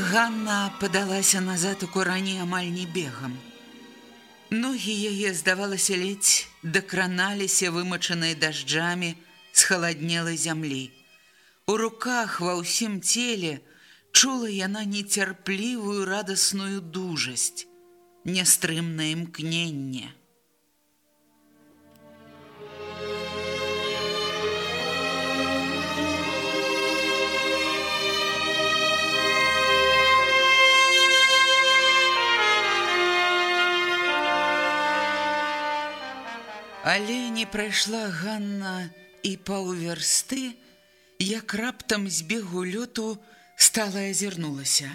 Ганна падалася назад у курані амаль не бегам. Ногі яе, здавалася, ледзь дакраналіся вымачанай дажджамі з халаднелай зямлі. У руках ва ўсім целе чула яна нецярплівую радасную дужасць, нястрымнае імкненне. Але не прайшла Ганна і паўверсты, як раптам з бегу лёту стала азірнулася.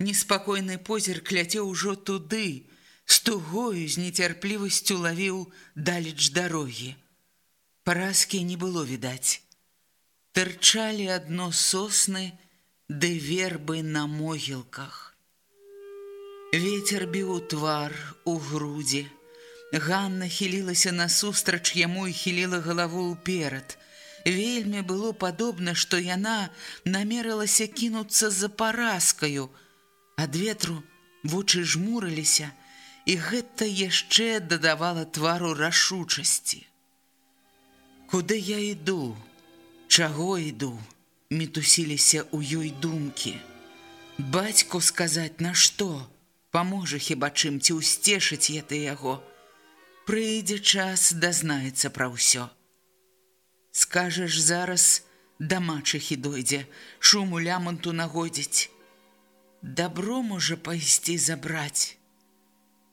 Неспакойны позірк ляцеў ужо туды, з тугою з нецярплівасцю лавіў далеч дарогі. Паразкі не было відаць. Тырчалі адно сосны ды вербы на могілках. Вецер біў твар у грудзі, Ганна хілілася насустрач яму і хіліла галаву ўперад. Вельмі было падобна, што яна намерылася кінуцца за паразкаю. Ад ветру вочы жмурыліся, і гэта яшчэ дадавала твару рашучасці. Куды я іду? Чаго іду? мітусіліся ў ёй думкі. Бацьку сказаць на што? Паможа хіба чым ці ўсцешыць я ты яго? Прыйдзе час дазнаецца пра ўсё. Скажаш зараз да мачыхі дойдзе, шуму ляманту нагодзіць. Дабро можа пайсці забраць.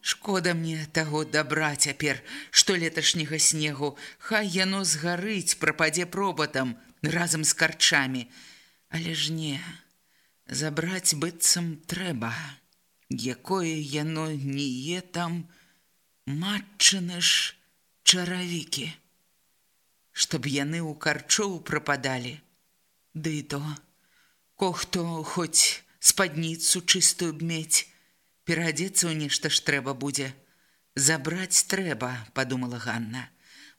Шкода мне таго дабра цяпер, што леташняга снегу, хай яно згарыць, прападзе пробатам разам з карчамі, Але ж не, забраць быццам трэба, якое яно не е там, матчыны ж чаравікі, чтоб яны ў карчоў прападалі. Ды і то, кохто хоць спадніцу чыстую бмець, пераадзецца ў нешта ж трэба будзе. Забраць трэба, падумала Ганна.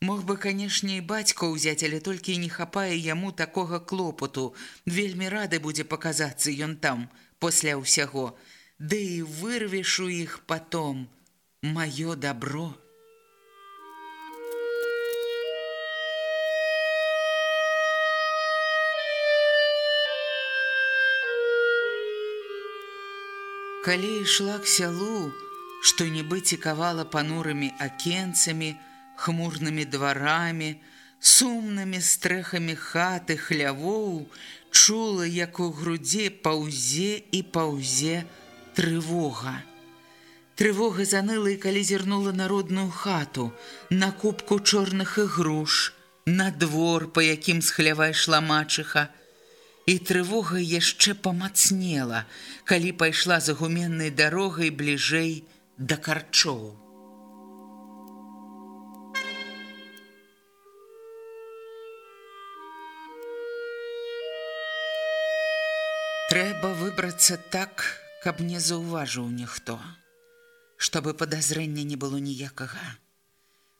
Мог бы, канешне, і бацька ўзяць, але толькі не хапае яму такога клопату. Вельмі рады будзе паказацца ён там пасля ўсяго. Ды і вырвеш у іх потом, маё добро. Калі ішла к сялу, што нібы цікавала панурымі акенцамі, хмурнымі дварамі, сумнымі стрэхамі хаты хлявоў, чула, як у грудзе паўзе і паўзе трывога. Трывога заныла і калі зірнула народную хату, на кубку чорных ігруш, на двор, па якім схлявай шла мачыха. І трывога яшчэ памацнела, калі пайшла за гуменнай дарогай бліжэй да карчоў. Трэба выбрацца так, каб не заўважыў ніхто чтобы подазрэння не было ніякага.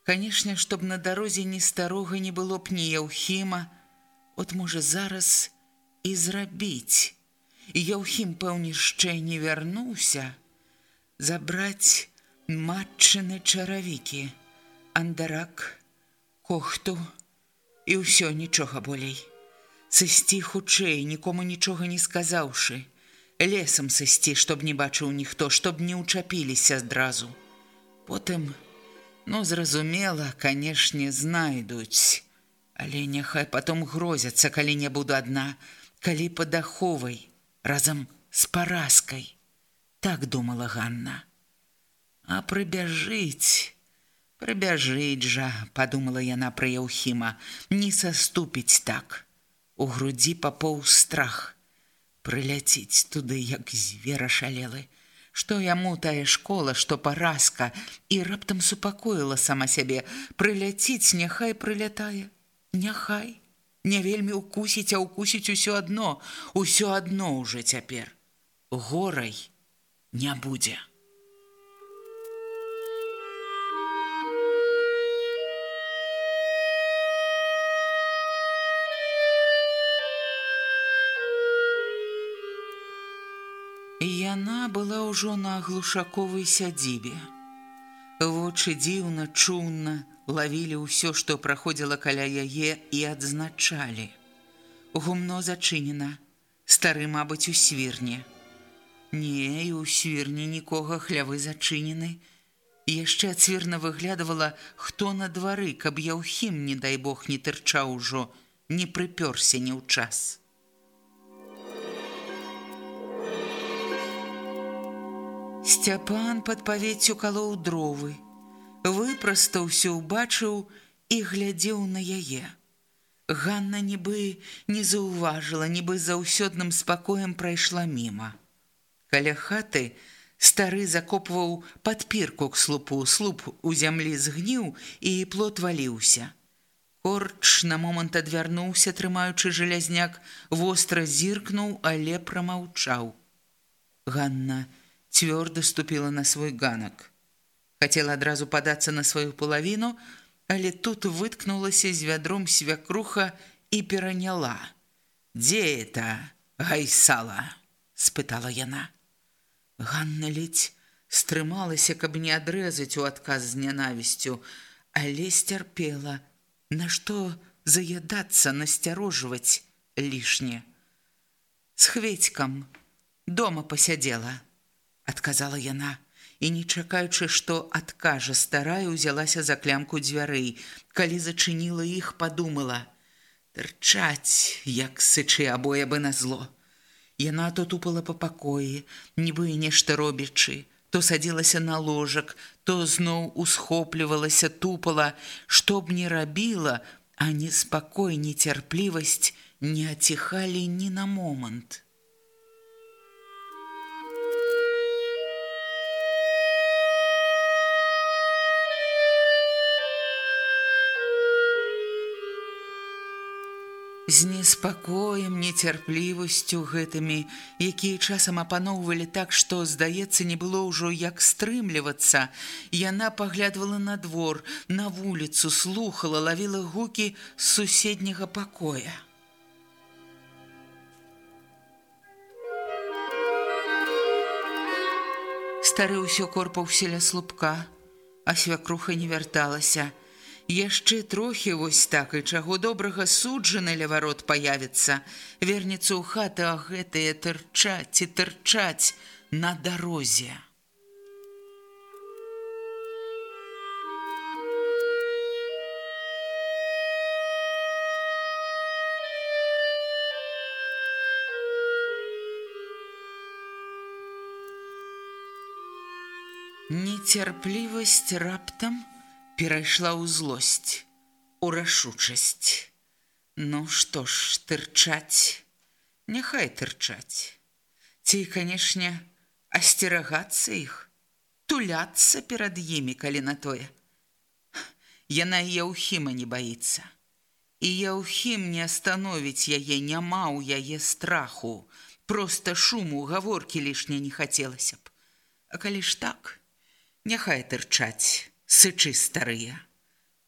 Канешне, чтоб на дарозе ні старога не было б ні яўхіма, от можа зараз і зрабіць. і Яўхім пэўнішчэ не вярнуўся, забраць матчыны чаравікі, андарак, кохту і ўсё нічога болей. Сысці хутчэй, нікому нічога не сказаўшы, лесам сысці, чтоб не бачыў ніхто, чтоб не ўчапіліся адразу. Потым, ну, зразумела, канешне, знайдуць, але няхай потом грозяцца, калі не буду адна, калі падаховай, разам з паразкай. Так думала Ганна. А прыбяжыць, прыбяжыць жа, падумала яна пра Яўхіма, не саступіць так. У грудзі папоў страх. Прыляціць туды, як звера шалелы. Што яму тая школа, што паразка, і раптам супакоіла сама сябе, прыляціць, няхай прылятае, няхай не вельмі укусіць, а укусіць усё адно, усё адно ўжо цяпер. Горай не будзе. Была ўжо на глушаковай сядзібе. Вочы дзіўна, чунна, лавілі ўсё, што праходзіла каля яе і адзначалі. Гумно зачынена, стары, мабыць, у свірне. Не, і ў свірні нікога хлявы зачынены. Яшчэ цвірна выглядывала, хто на двары, каб яўхім, не дай бог, не тырчаў ужо, не прыпёрся не ў час. Сцяпан пад павеццю калоў дровы выпрастаўся, убачыў і глядзеў на яе. Ганна нібы не заўважыла, нібы заўсёдным спакоем прайшла міма. Каля хаты стары закопваў падпірку к слупу, слуп у зямлі згніў і плот валіўся. Корч на момант адвярнуўся, трымаючы жалязняк, востра зіркнуў, але прамаўчаў. Ганна цвёрда ступіла на свой ганак. Хацела адразу падацца на сваю палавіну, але тут выткнулася з вядром свякруха і пераняла. Дзе это гайсала? спытала яна. Ганна ледзь стрымалася, каб не адрэзаць у адказ з нянавісцю, але сцярпела, нашто заядацца, насцярожваць лішне. З хведькам дома пасядзела, адказала яна і не чакаючы, што адкажа старая ўзялася за клямку дзвярэй, калі зачыніла іх, падумала: Тырчаць, як сычы абое бы на зло. Яна то тупала па пакоі, нібы нешта робячы, то садзілася на ложак, то зноў усхоплівалася, тупала, што б не рабіла, а неспакой, нецярплівасць не аціхалі ні на момант. З неспакоем, нецярплівасцю гэтымі, якія часам апаноўвалі так, што, здаецца, не было ўжо як стрымлівацца. Яна паглядвала на двор, на вуліцу, слухала, лавіла гукі з суседняга пакоя. Стары ўсё корпаўся ля слупка, а свякруха не вярталася. Яшчэ трохі вось так і чаго добрага суджаны ля варот паявіцца, вернецца ў хаты, а гэтыя тырчаць і тырчаць на дарозе. Нецярплівасць раптам, перайшла ў злосць, у рашучасць. Ну што ж, тырчаць, няхай тырчаць. Ці, канешне, асцерагацца іх, туляцца перад імі, калі на тое. Яна і Яўхіма не баіцца. І Яўхім не становіць яе, няма ў яе страху, Проста шуму, гаворкі лішне не хацелася б. А калі ж так, няхай тырчаць сычы старыя.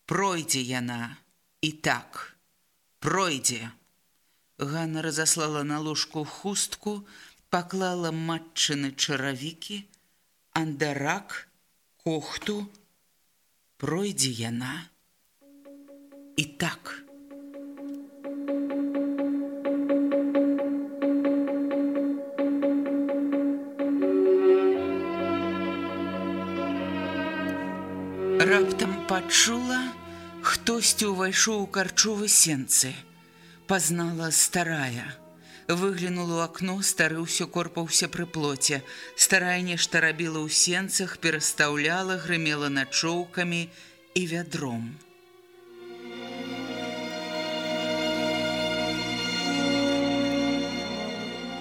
Пройдзе яна і так, пройдзе. Ганна разаслала на ложку хустку, паклала матчыны чаравікі, андарак, кохту, пройдзе яна. І так. Раптам пачула, хтосьці ўвайшоў у карчовы сенцы. Пазнала старая. Выглянула ў акно, стары ўсё корпаўся пры плоце. Старая нешта рабіла ў сенцах, перастаўляла, грымела начоўкамі і вядром.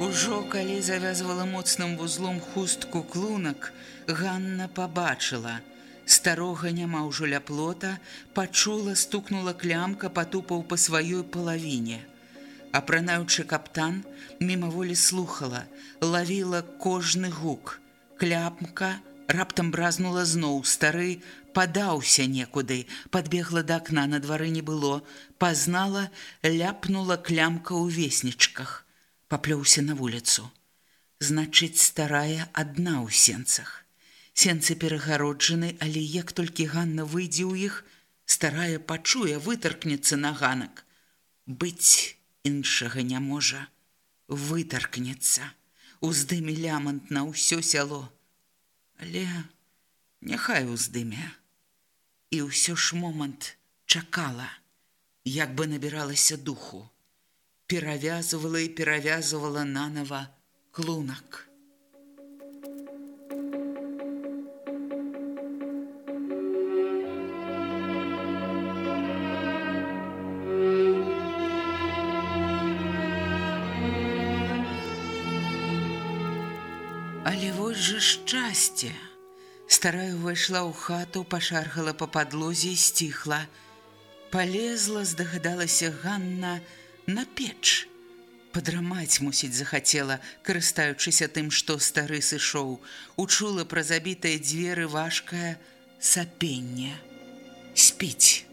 Ужо калі завязвала моцным вузлом хустку клунак, Ганна пабачыла – Старога няма ўжо ля плота, пачула, стукнула клямка, патупаў па сваёй палавіне. Апранаючы каптан, мімаволі слухала, лавіла кожны гук. Кляпка раптам бразнула зноў, стары падаўся некуды, падбегла да акна, на двары не было, пазнала, ляпнула клямка ў веснічках, паплёўся на вуліцу. Значыць, старая адна ў сенцах. Сенцы перагароджаны, але як толькі Ганна выйдзе ў іх, старая пачуе, вытаркнецца на ганак. Быць іншага не можа, вытаркнецца, уздыме лямант на ўсё сяло. Але няхай уздыме. І ўсё ж момант чакала, як бы набіралася духу, перавязывала і перавязывала нанова клунак. Шчасце. Старая ўвайшла ў хату, пашаргала па падлозе і сціхла. Палезла, здагадалася Ганна на печ. Падрамаць, мусіць, захацела, карыстаючыся тым, што стары сышоў, учула пра забітыя дзверы важкае сапенне. Спіць.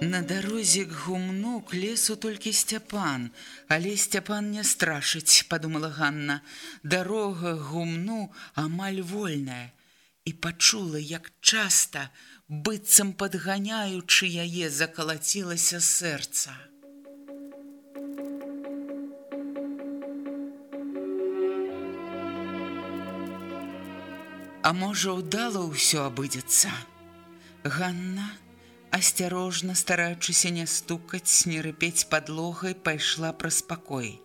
На дарозе к гумну к лесу толькі сцяпан, але сцяпан не страшыць, падумала Ганна. Дарога гумну амаль вольная і пачула, як часта, быццам падганяючы яе закалацілася сэрца. А можа, ўдала ўсё абыдзецца. Ганна, Асцярожна, стараючыся не стукаць, не рыпець падлогай, пайшла праз пакой.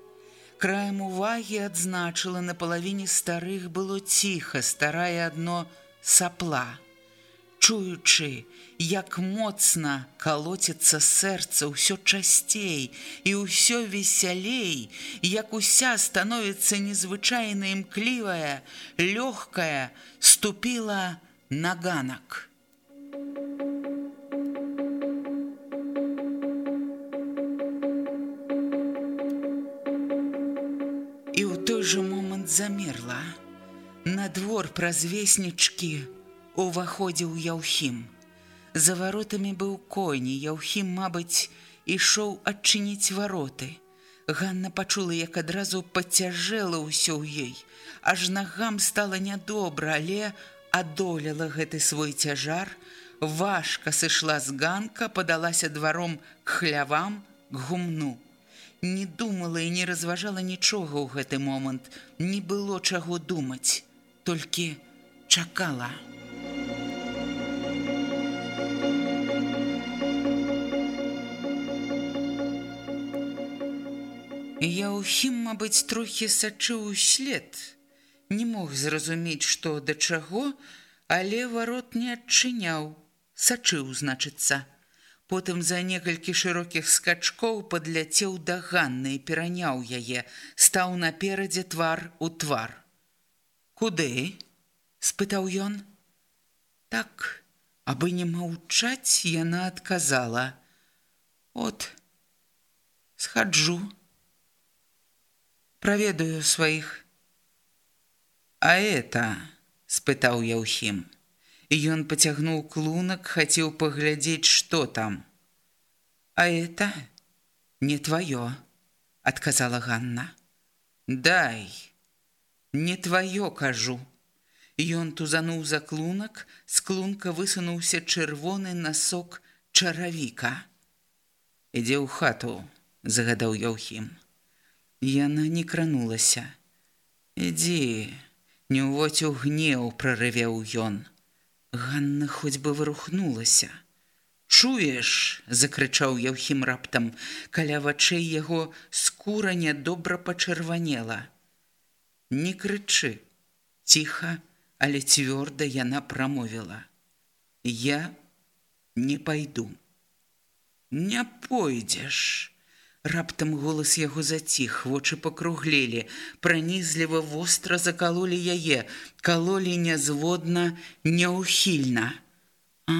Краем увагі адзначыла на палавіне старых было ціха, старая адно сапла. Чуючы, як моцна калоціцца сэрца ўсё часцей і ўсё весялей, як уся становіцца незвычайна імклівая, лёгкая, ступіла на ганак. Жа момант замерла. На двор праз веснічкі уваходзіў Яўхім. За варотамі быў коні, Яўхім, мабыць, ішоў адчыніць вароты. Ганна пачула, як адразу пацяжэла ўсё ў ёй. Аж нагам стала нядобра, але адолела гэты свой цяжар, важка сышла з ганка, падалася дваром к хлявам, к гумну не думала і не разважала нічога ў гэты момант, не было чаго думаць, толькі чакала. Я ўхім, мабыць, трохі сачыў след, не мог зразумець, што да чаго, але варот не адчыняў, сачыў, значыцца. Потым за некалькі шырокіх скачкоў падляцеў да Ганны і пераняў яе, стаў наперадзе твар у твар. Куды? спытаў ён. Так, абы не маўчаць, яна адказала: От схаджу, праведаю сваіх. А это спытаў Яўхім. Ён пацягнуў клунак, хацеў паглядзець, што там. А это не твое, отказала Ганна. Дай, не твое, кажу. Ён тузануў за клунак, з клунка высунуўся чырвоны насок чаравіка. Ідзе ў хату, загадаў Яўхім. Яна не кранулася. Ідзі, не ўводзь у гнеў, прарывеў ён. Ганна хоць бы вырухнулася. Чуеш, закрычаў Яўхім раптам, каля вачэй яго скура нядобра пачырванела. Не крычы, ціха, але цвёрда яна прамовіла: « Я не пайду. Не пойдзеш. Раптам голас яго заціх, вочы пакруглелі, пранізліва востра закалолі яе, калолі нязводна, няўхільна. А,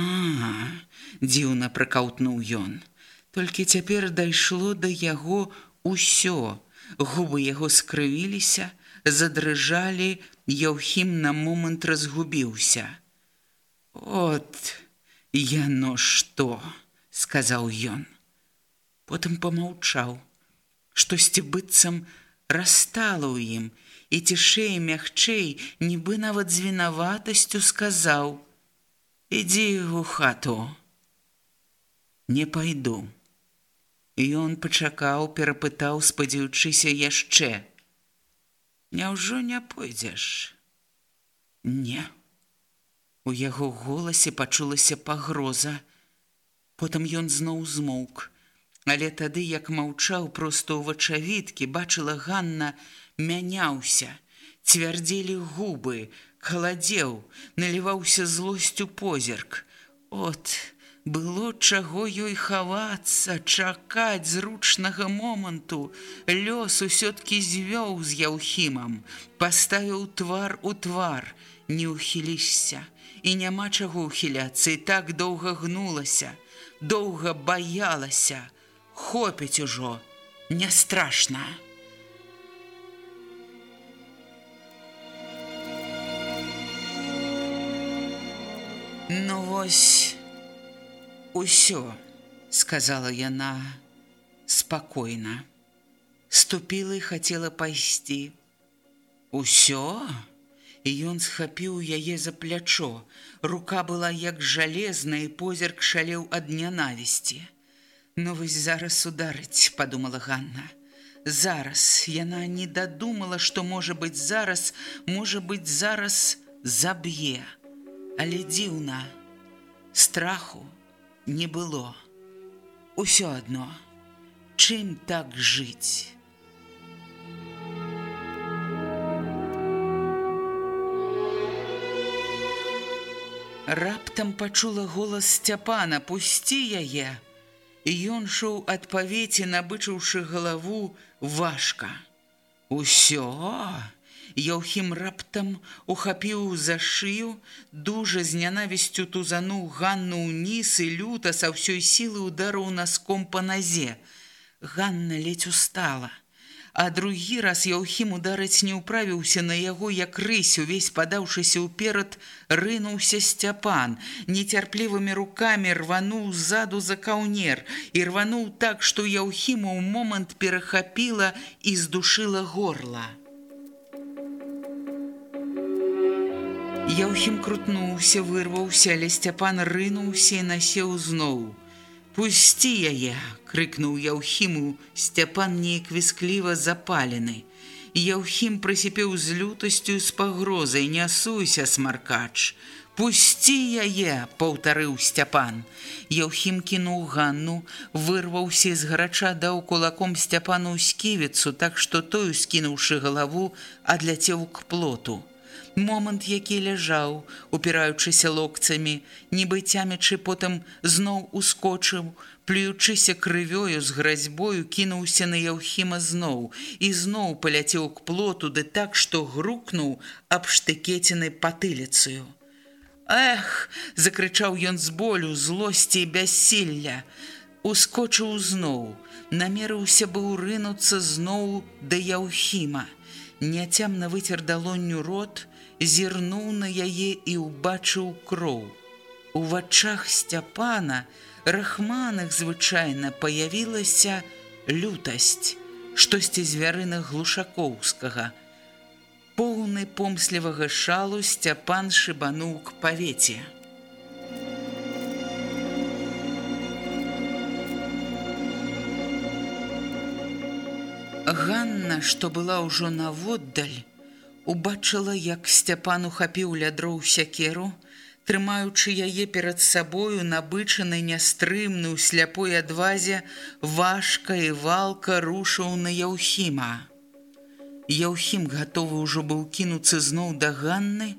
дзіўна пракаўтнуў ён. Толькі цяпер дайшло да яго ўсё. Губы яго скрывіліся, задрыжалі, Яўхім на момант разгубіўся. От яно што, сказаў ён. Потым помаўчаў, штосьці быццам расстала ў ім і цішэй мягчэй, нібы нават з вінаватасцю сказаў: « Ідзі у хату. Не пайду. І ён пачакаў, перапытаў, спадзяючыся яшчэ. Няўжо не пойдзеш? Не. У яго голасе пачулася пагроза. Потым ён зноў змоўк. Але тады, як маўчаў проста ў вачавіткі, бачыла Ганна, мяняўся, цвярдзелі губы, халадзеў, наліваўся злосцю позірк. От, было чаго ёй хавацца, чакаць зручнага моманту. Лёс усё-ткі звёў з яўхімам, паставіў твар у твар, не ўхілішся, і няма чаго ўхіляцца, і так доўга гнулася, доўга баялася, хопіць ужо, не страшна. Ну вось, Усё, сказала яна спакойна. Ступіла і хацела пайсці. Усё, і ён схапіў яе за плячо. Рука была як жалезная, і позірк шалеў ад нянавісці. Ну вось зараз ударыць, падумала Ганна. Зараз яна не дадумала, што можа быць зараз, можа быць зараз заб'е, але дзіўна страху, не было. Усё адно, чым так жыць. Раптам пачула голас сцяпана, пусці яе. І ён шоў ад павеці, набычыўшы галаву важка. Усё, Яўхім раптам ухапіў за шыю, дужа з нянавісцю тузануў Ганну ўніз і люта са ўсёй сілы ударыў наском па назе. Ганна ледзь устала. А другі раз Яўхім ударыць не ўправіўся на яго, як рысь, увесь падаўшыся ўперад, рынуўся сцяпан, нецярплівымі рукамі рвануў ззаду за каўнер і рвануў так, што Яўхіма ў момант перахапіла і здушыла горла. Яўхім крутнуўся, вырваўся, але сцяпан рынуўся і насеў зноў. Пусці яе, крыкнуў Яўхіму, сцяпан неяк віскліва запалены. Яўхім прысіпеў з лютасцю з пагрозай, не суйся, смаркач. Пусці яе, паўтарыў сцяпан. Яўхім кінуў ганну, вырваўся з гарача даў кулаком сцяпану сківіцу, так што той, скінуўшы галаву, адляцеў к плоту момант які ляжаў упіраючыся локцамі нібы цямячы потым зноў ускочыў плюючыся крывёю з гразьбою кінуўся на яўхіма зноў і зноў паляцеў к плоту ды так што грукнуў аб штыкецінай патыліцыю. Эх закрычаў ён з болю злосці і бяссілля ускочыў зноў намерыўся быў рынуцца зноў да яўхіма. Няцямна выцер далонню рот зірнуў на яе і ўбачыў кроў. У вачах сцяпана рахманах звычайна паявілася лютасць, штосьці звярыных глушакоўскага. Поўны помслівага шалу сцяпан шыбануў к павеце. Ганна, што была ўжо наводдаль, убачыла, як сцяпан ухапіў лядроў сякеру, трымаючы яе перад сабою набычаны нястрымны ў сляпой адвазе, важка і валка рушыў на Яўхіма. Яўхім гатовы ўжо быў кінуцца зноў да Ганны,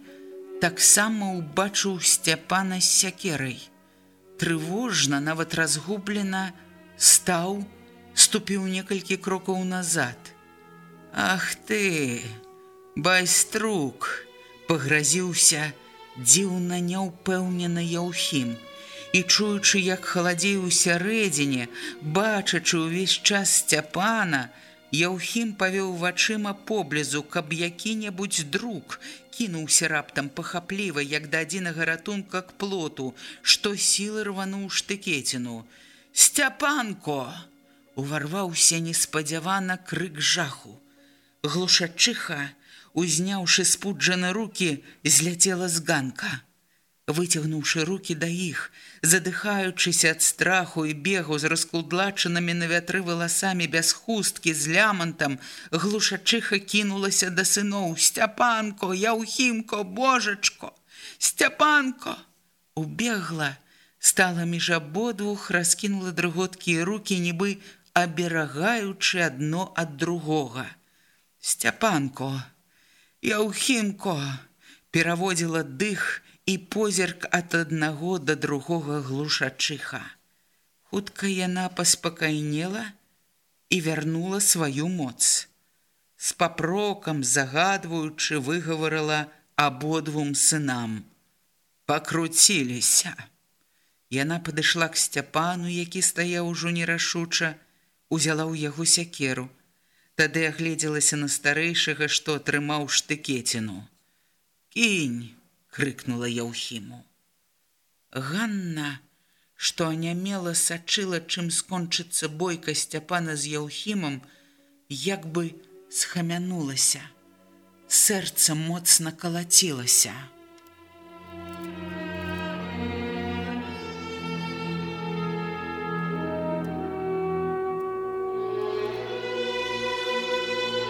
таксама ўбачыў сцяпана з сякерай. Трывожна, нават разгублена, стаў, ступіў некалькі крокаў назад. Ах ты, байструк, пагразіўся, дзіўна няўпэўнена Яўхім. І чуючы, як халадзей у сярэдзіне, бачачы ўвесь час сцяпана, Яўхім павёў вачыма поблізу, каб які-небудзь друг кінуўся раптам пахапліва, як да адзінага ратунка к плоту, што сілы рвануў штыкеціну. Сцяпанко! Уварваўся неспадзявана крык жаху. Глушачыха, узняўшы спуджаны руки, зляцела з ганка. Выцягнуўшы руки да іх, задыхаючыся ад страху і бегу з раскудлачанымі на вятры валасамі без хусткі з лямантам, глушачыха кінулася да сыноў: сцяпанко, яўхімко, божачко, сцяпанко! Убегла, стала між абодвух, раскінула дрыготкія руки, нібы аберагаючы адно ад другога. Сцяпанко, Яўхімко пераводзіла дых і позірк ад аднаго да другога глушачыха. Хутка яна паспакайнела і вярнула сваю моц. З папрокам загадваючы выгаварыла абодвум сынам. Пакруціліся. Яна падышла к сцяпану, які стаяў ужо нерашуча, узяла ў яго сякеру, Тады агледзелася на старэйшага, што атрымаў штыкеціну. Кінь! крыкнула Яўхіму. Ганна, што анямела сачыла, чым скончыцца бойка сцяпана з Яўхімам, як бы схамянулася. Сэрца моцна калацілася.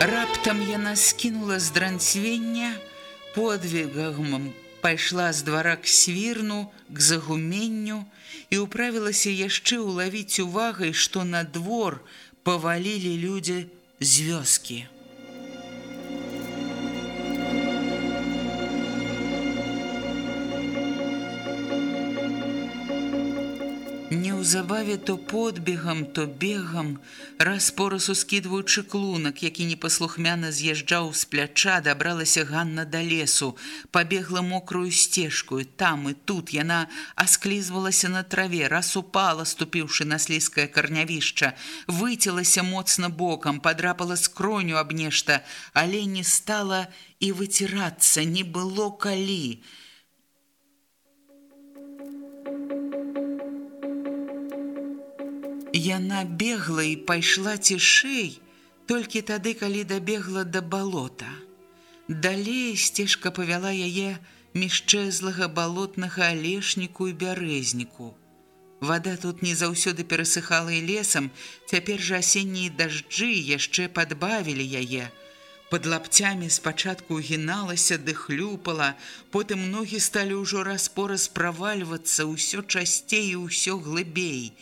Раптам яна скінула з дранцвення, подвігам пайшла з двара к свірну, к загуменню і ўправілася яшчэ ўлавіць увагай, што на двор павалілі людзі з вёскі. Неўзабаве то подбегам, то бегам, раз порасу скідваючы клунак, які непаслухмяна з'язджаў з пляча, дабралася Ганна да лесу, пабегла мокрую сцежку, там і тут яна асклізвалася на траве, раз упала, ступіўшы на слізкае карнявішча, выцілася моцна бокам, падрапала скроню аб нешта, але не стала і выцірацца, не было калі. Яна бегла і пайшла цішэй, толькі тады, калі дабегла да балота. Далей сцежка павяла яе мішчэзлага балотнага алешніку і бярэзніку. Вада тут не заўсёды перасыхала і лесам, цяпер жа асеннія дажджы яшчэ падбавілі яе. Пад лапцямі спачатку гіналася ды хлюпала, потым ногі сталі ўжо распораз правальвацца ўсё часцей і ўсё глыбей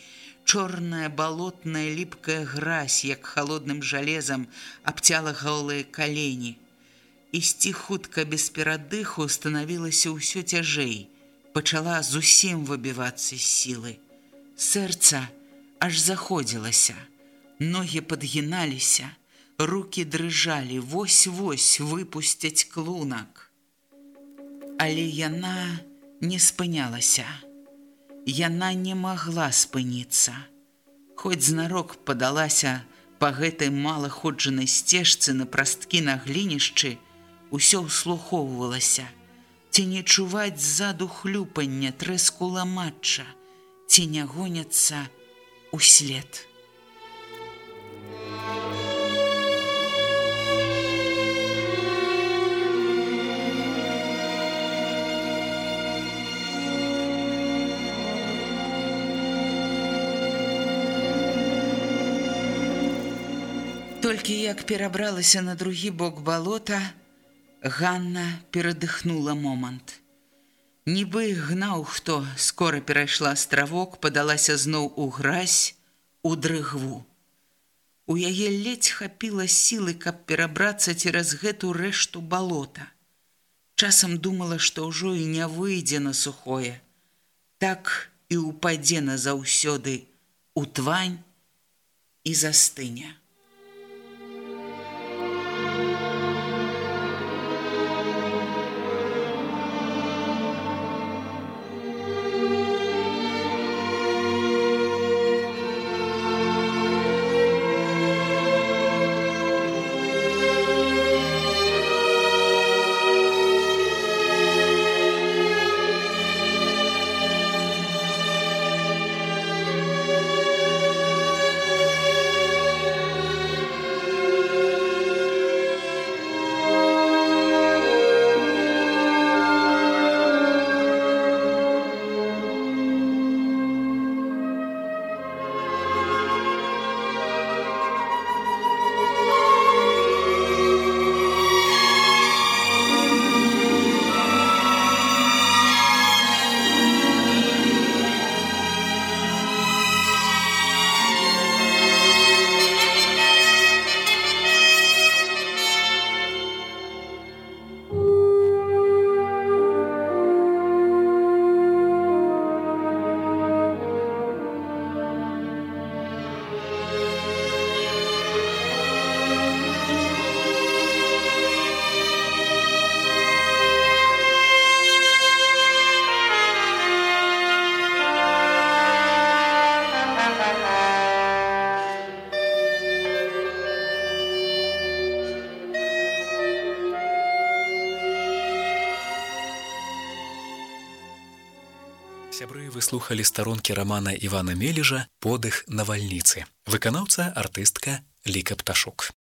чорная балотная ліпкая гразь, як холодным жалезам абцяла голыя калені. Ісці хутка без перадыху станавілася ўсё цяжэй, пачала зусім выбівацца сілы. Сэрца аж заходзілася, ногі падгіналіся, руки дрыжалі, вось-вось выпусцяць клунак. Але яна не спынялася. Яна не магла спыніцца. Хоць знарок падалася па гэтай малаходжанай сцежцы на прасткі на глінішчы, усё ўслухоўвалася, ці не чуваць ззаду хлюпання трэску ламачча, ці не гоняцца услед. Толькі як перабралася на другі бок балота, Ганна перадыхнула момант. Нібы гнаў, хто скора перайшла астравок, падалася зноў у гразь у дрыгву. У яе ледзь хапіла сілы, каб перабрацца цераз гэту рэшту балота. Часам думала, што ўжо і не выйдзе на сухое, так і ўпадзе назаўсёды у твань і застыня. Выслухалі старонкі рамана Івана Мележа подых навальніцы. Выканаўца артыстка Ліка Пташук.